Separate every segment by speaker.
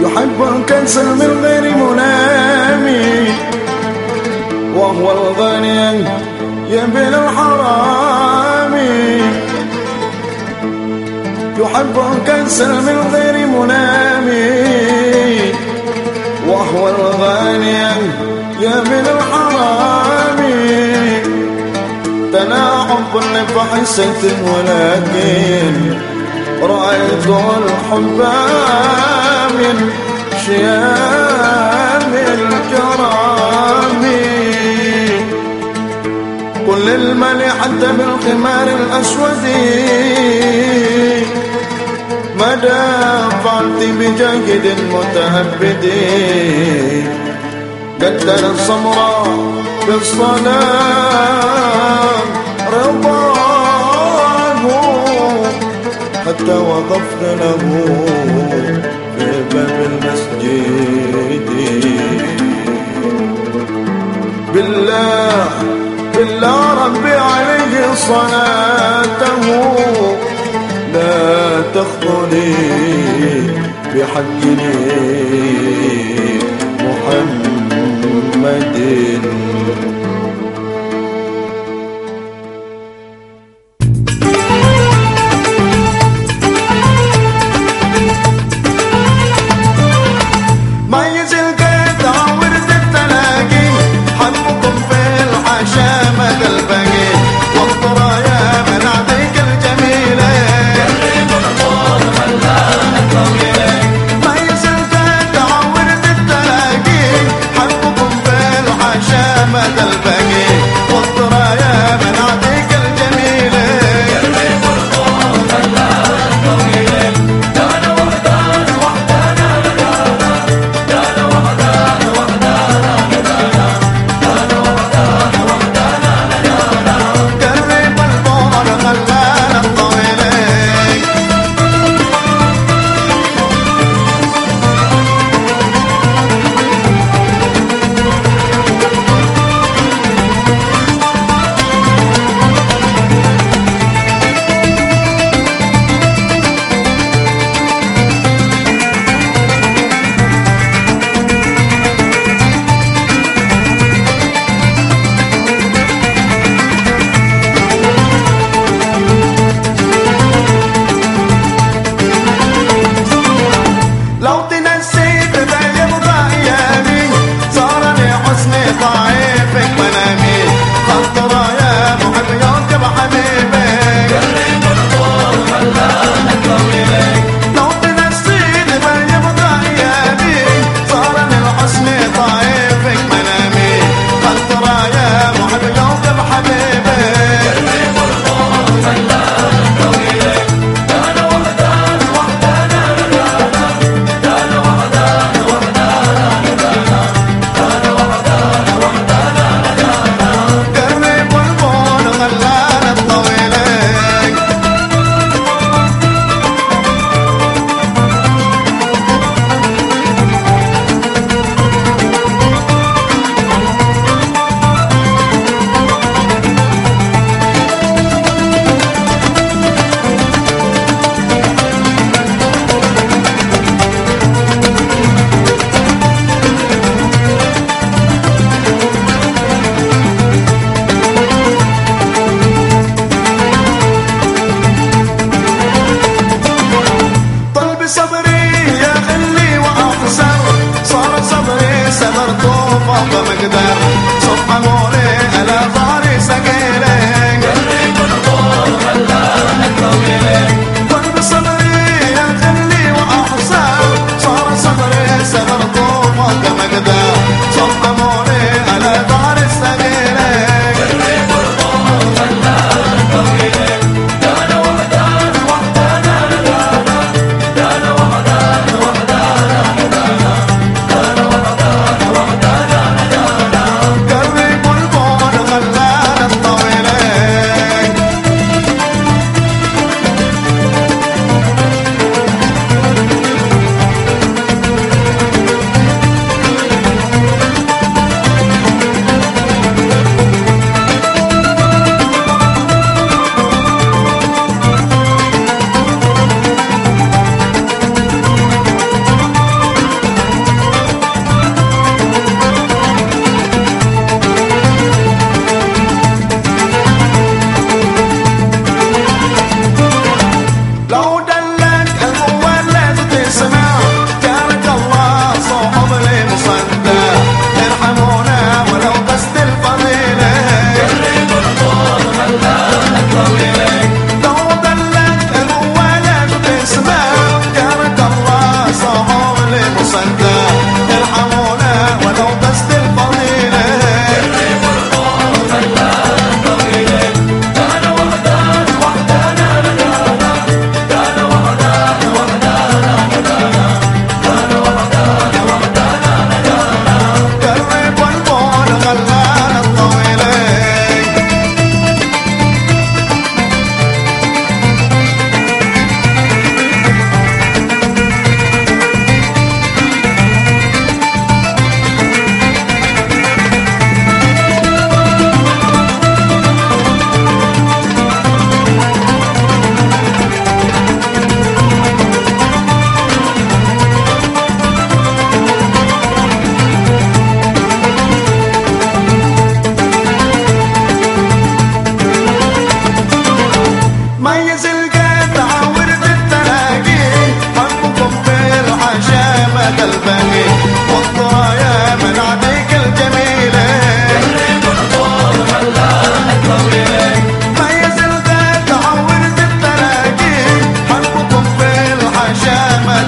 Speaker 1: يحب كنسا من غير منامي وهو الغني ابن الحرام يحب كنسا من غير منامي وهو الغني ابن الحرام تلاعب بحسة ولكن رأيت الحب من شيام الكرام. قل للملك حتى بالخمار الأسود. مدى فعلت بجاهد متهبد. قدر الصمراء بالصلاة. رضاه حتى وقفت له. صلاته لا تخطني بحق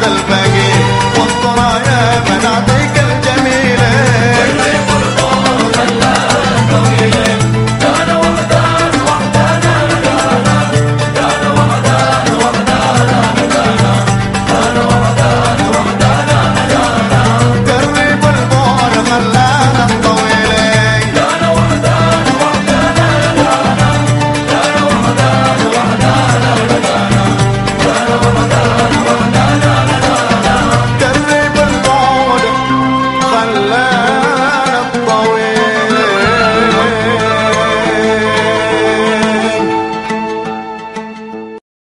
Speaker 1: Guadalupe.